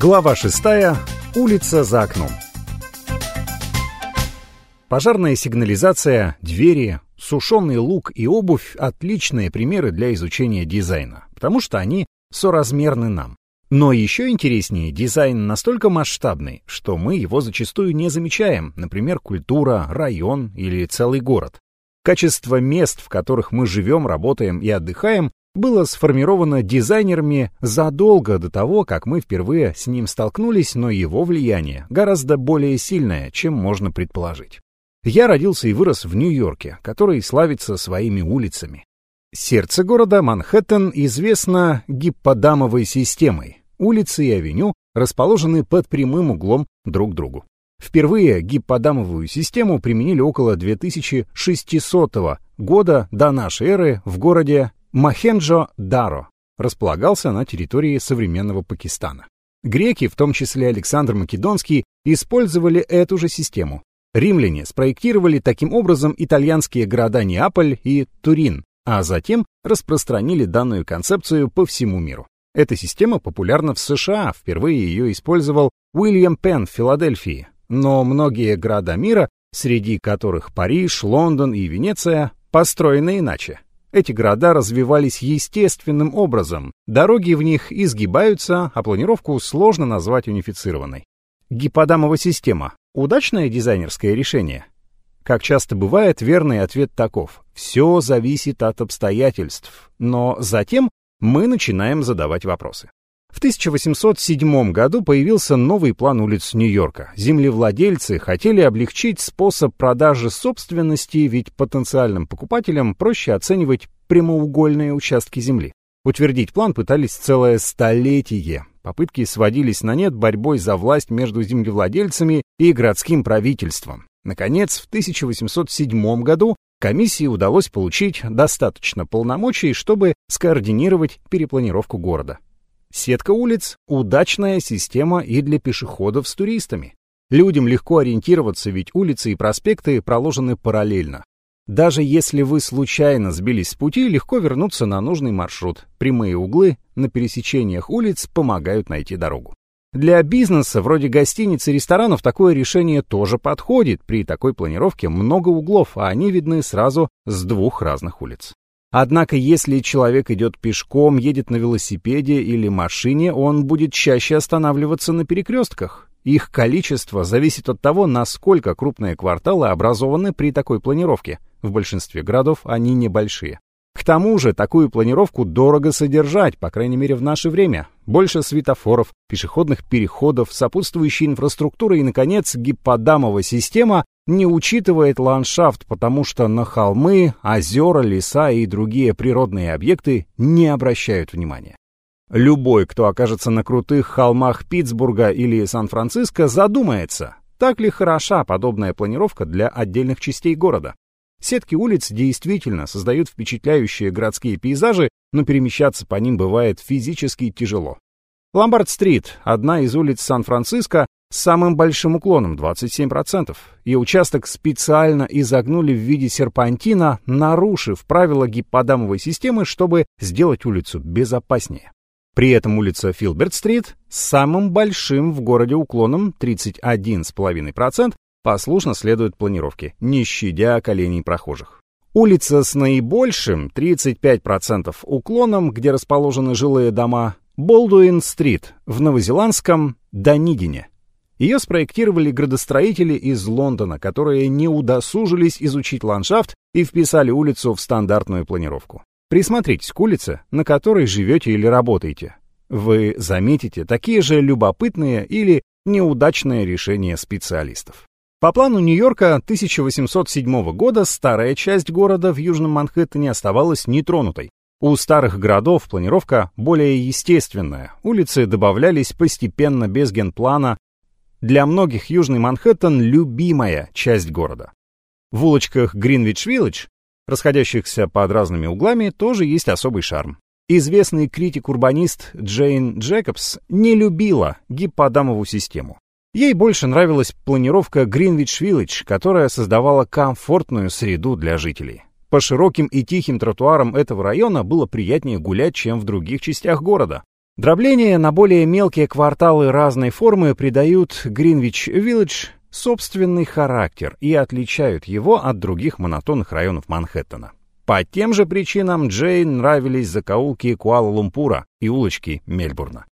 Глава 6. Улица за окном. Пожарная сигнализация, двери, сушеный лук и обувь — отличные примеры для изучения дизайна, потому что они соразмерны нам. Но еще интереснее, дизайн настолько масштабный, что мы его зачастую не замечаем, например, культура, район или целый город. Качество мест, в которых мы живем, работаем и отдыхаем, было сформировано дизайнерами задолго до того, как мы впервые с ним столкнулись, но его влияние гораздо более сильное, чем можно предположить. Я родился и вырос в Нью-Йорке, который славится своими улицами. Сердце города Манхэттен известно гипподамовой системой. Улицы и авеню расположены под прямым углом друг к другу. Впервые гипподамовую систему применили около 2600 года до нашей эры в городе Махенджо-Даро. Располагался на территории современного Пакистана. Греки, в том числе Александр Македонский, использовали эту же систему. Римляне спроектировали таким образом итальянские города Неаполь и Турин, а затем распространили данную концепцию по всему миру. Эта система популярна в США, впервые ее использовал Уильям Пенн в Филадельфии, но многие города мира, среди которых Париж, Лондон и Венеция, построены иначе. Эти города развивались естественным образом, дороги в них изгибаются, а планировку сложно назвать унифицированной. Гипподамова система – удачное дизайнерское решение? Как часто бывает, верный ответ таков – все зависит от обстоятельств, но затем мы начинаем задавать вопросы. В 1807 году появился новый план улиц Нью-Йорка. Землевладельцы хотели облегчить способ продажи собственности, ведь потенциальным покупателям проще оценивать прямоугольные участки земли. Утвердить план пытались целое столетие. Попытки сводились на нет борьбой за власть между землевладельцами и городским правительством. Наконец, в 1807 году комиссии удалось получить достаточно полномочий, чтобы скоординировать перепланировку города. Сетка улиц – удачная система и для пешеходов с туристами. Людям легко ориентироваться, ведь улицы и проспекты проложены параллельно. Даже если вы случайно сбились с пути, легко вернуться на нужный маршрут. Прямые углы на пересечениях улиц помогают найти дорогу. Для бизнеса, вроде гостиниц и ресторанов, такое решение тоже подходит. При такой планировке много углов, а они видны сразу с двух разных улиц. Однако, если человек идет пешком, едет на велосипеде или машине, он будет чаще останавливаться на перекрестках. Их количество зависит от того, насколько крупные кварталы образованы при такой планировке. В большинстве городов они небольшие. К тому же такую планировку дорого содержать, по крайней мере в наше время. Больше светофоров, пешеходных переходов, сопутствующей инфраструктуры и, наконец, гипподамовая система не учитывает ландшафт, потому что на холмы, озера, леса и другие природные объекты не обращают внимания. Любой, кто окажется на крутых холмах Питтсбурга или Сан-Франциско, задумается, так ли хороша подобная планировка для отдельных частей города. Сетки улиц действительно создают впечатляющие городские пейзажи, но перемещаться по ним бывает физически тяжело. Ломбард-стрит – одна из улиц Сан-Франциско с самым большим уклоном – 27%, и участок специально изогнули в виде серпантина, нарушив правила гипподамовой системы, чтобы сделать улицу безопаснее. При этом улица Филберт-стрит с самым большим в городе уклоном 31,5% послушно следует планировке, не щадя коленей прохожих. Улица с наибольшим 35% уклоном, где расположены жилые дома, Болдуин-стрит в новозеландском Данидине. Ее спроектировали градостроители из Лондона, которые не удосужились изучить ландшафт и вписали улицу в стандартную планировку. Присмотритесь к улице, на которой живете или работаете. Вы заметите такие же любопытные или неудачные решения специалистов. По плану Нью-Йорка 1807 года старая часть города в Южном Манхэттене оставалась нетронутой. У старых городов планировка более естественная, улицы добавлялись постепенно без генплана. Для многих Южный Манхэттен – любимая часть города. В улочках Гринвич-Виллидж, расходящихся под разными углами, тоже есть особый шарм. Известный критик-урбанист Джейн Джекобс не любила гипподамову систему. Ей больше нравилась планировка Гринвич-Виллидж, которая создавала комфортную среду для жителей. По широким и тихим тротуарам этого района было приятнее гулять, чем в других частях города. Дробление на более мелкие кварталы разной формы придают Гринвич-Виллидж собственный характер и отличают его от других монотонных районов Манхэттена. По тем же причинам Джейн нравились закоулки Куала-Лумпура и улочки Мельбурна.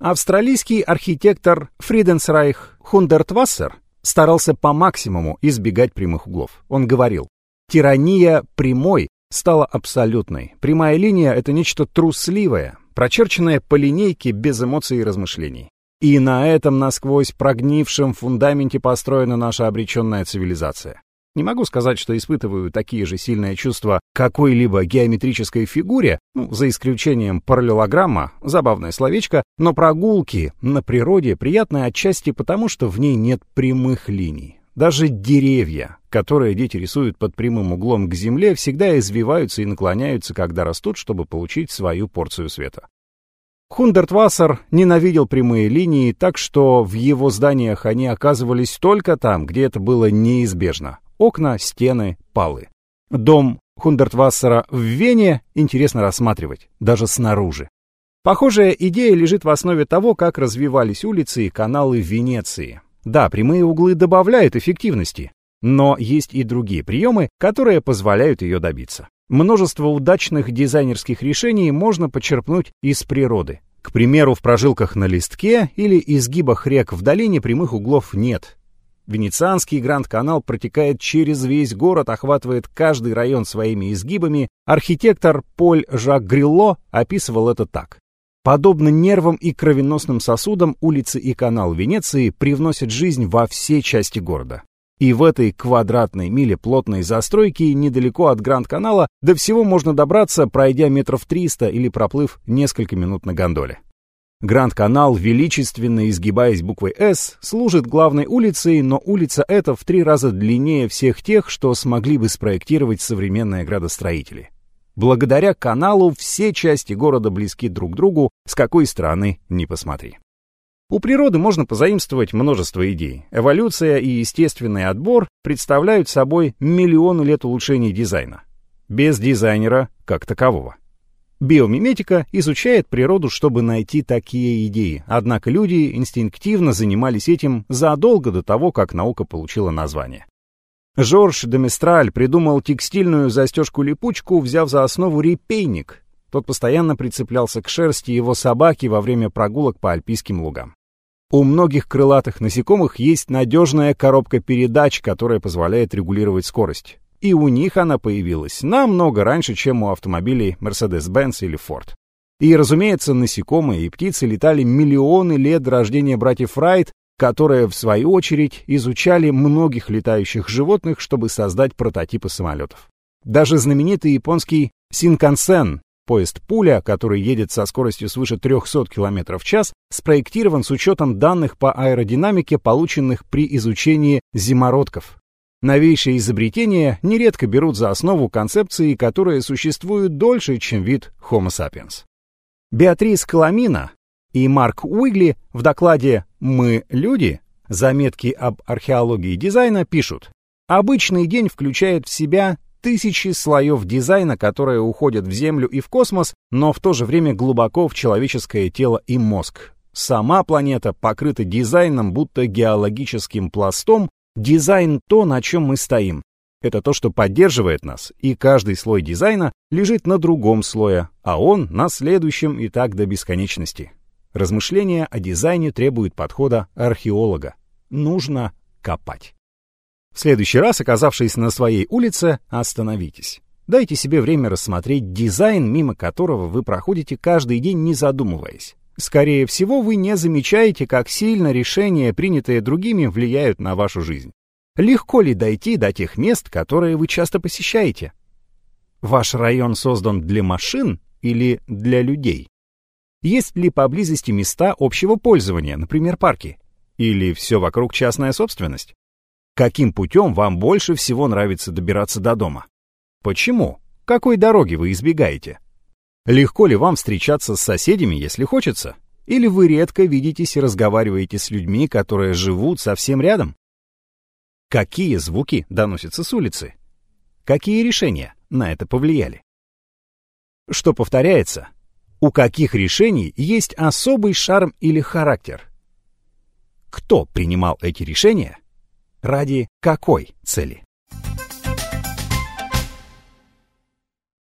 Австралийский архитектор Фриденсрайх Хундертвассер старался по максимуму избегать прямых углов. Он говорил, тирания прямой стала абсолютной. Прямая линия — это нечто трусливое, прочерченное по линейке без эмоций и размышлений. И на этом насквозь прогнившем фундаменте построена наша обреченная цивилизация. Не могу сказать, что испытываю такие же сильные чувства какой-либо геометрической фигуре, ну, за исключением параллелограмма, забавное словечко, но прогулки на природе приятны отчасти потому, что в ней нет прямых линий. Даже деревья, которые дети рисуют под прямым углом к земле, всегда извиваются и наклоняются, когда растут, чтобы получить свою порцию света. Хундертвассер ненавидел прямые линии, так что в его зданиях они оказывались только там, где это было неизбежно. Окна, стены, палы. Дом Хундертвассера в Вене интересно рассматривать, даже снаружи. Похожая идея лежит в основе того, как развивались улицы и каналы Венеции. Да, прямые углы добавляют эффективности, но есть и другие приемы, которые позволяют ее добиться. Множество удачных дизайнерских решений можно почерпнуть из природы. К примеру, в прожилках на листке или изгибах рек в долине прямых углов нет. Венецианский Гранд-канал протекает через весь город, охватывает каждый район своими изгибами. Архитектор Поль Жак Грилло описывал это так. Подобно нервам и кровеносным сосудам, улицы и канал Венеции привносят жизнь во все части города. И в этой квадратной миле плотной застройки недалеко от Гранд-канала до всего можно добраться, пройдя метров 300 или проплыв несколько минут на гондоле. Гранд-канал, величественно изгибаясь буквой «С», служит главной улицей, но улица эта в три раза длиннее всех тех, что смогли бы спроектировать современные градостроители. Благодаря каналу все части города близки друг другу, с какой стороны ни посмотри. У природы можно позаимствовать множество идей. Эволюция и естественный отбор представляют собой миллионы лет улучшений дизайна. Без дизайнера как такового. Биомиметика изучает природу, чтобы найти такие идеи, однако люди инстинктивно занимались этим задолго до того, как наука получила название. Жорж де Мистраль придумал текстильную застежку-липучку, взяв за основу репейник. Тот постоянно прицеплялся к шерсти его собаки во время прогулок по альпийским лугам. У многих крылатых насекомых есть надежная коробка передач, которая позволяет регулировать скорость. И у них она появилась намного раньше, чем у автомобилей Mercedes-Benz или Ford. И, разумеется, насекомые и птицы летали миллионы лет до рождения братьев Райт, которые, в свою очередь, изучали многих летающих животных, чтобы создать прототипы самолетов. Даже знаменитый японский Синкансен, поезд «Пуля», который едет со скоростью свыше 300 км в час, спроектирован с учетом данных по аэродинамике, полученных при изучении зимородков. Новейшие изобретения нередко берут за основу концепции, которые существуют дольше, чем вид Homo sapiens. Беатрис Коломина и Марк Уигли в докладе «Мы люди» заметки об археологии дизайна пишут «Обычный день включает в себя тысячи слоев дизайна, которые уходят в Землю и в космос, но в то же время глубоко в человеческое тело и мозг. Сама планета покрыта дизайном, будто геологическим пластом. Дизайн — то, на чем мы стоим. Это то, что поддерживает нас, и каждый слой дизайна лежит на другом слое, а он на следующем и так до бесконечности. Размышления о дизайне требуют подхода археолога. Нужно копать. В следующий раз, оказавшись на своей улице, остановитесь. Дайте себе время рассмотреть дизайн, мимо которого вы проходите каждый день, не задумываясь. Скорее всего, вы не замечаете, как сильно решения, принятые другими, влияют на вашу жизнь. Легко ли дойти до тех мест, которые вы часто посещаете? Ваш район создан для машин или для людей? Есть ли поблизости места общего пользования, например, парки? Или все вокруг частная собственность? Каким путем вам больше всего нравится добираться до дома? Почему? Какой дороги вы избегаете? Легко ли вам встречаться с соседями, если хочется? Или вы редко видитесь и разговариваете с людьми, которые живут совсем рядом? Какие звуки доносятся с улицы? Какие решения на это повлияли? Что повторяется, У каких решений есть особый шарм или характер? Кто принимал эти решения? Ради какой цели?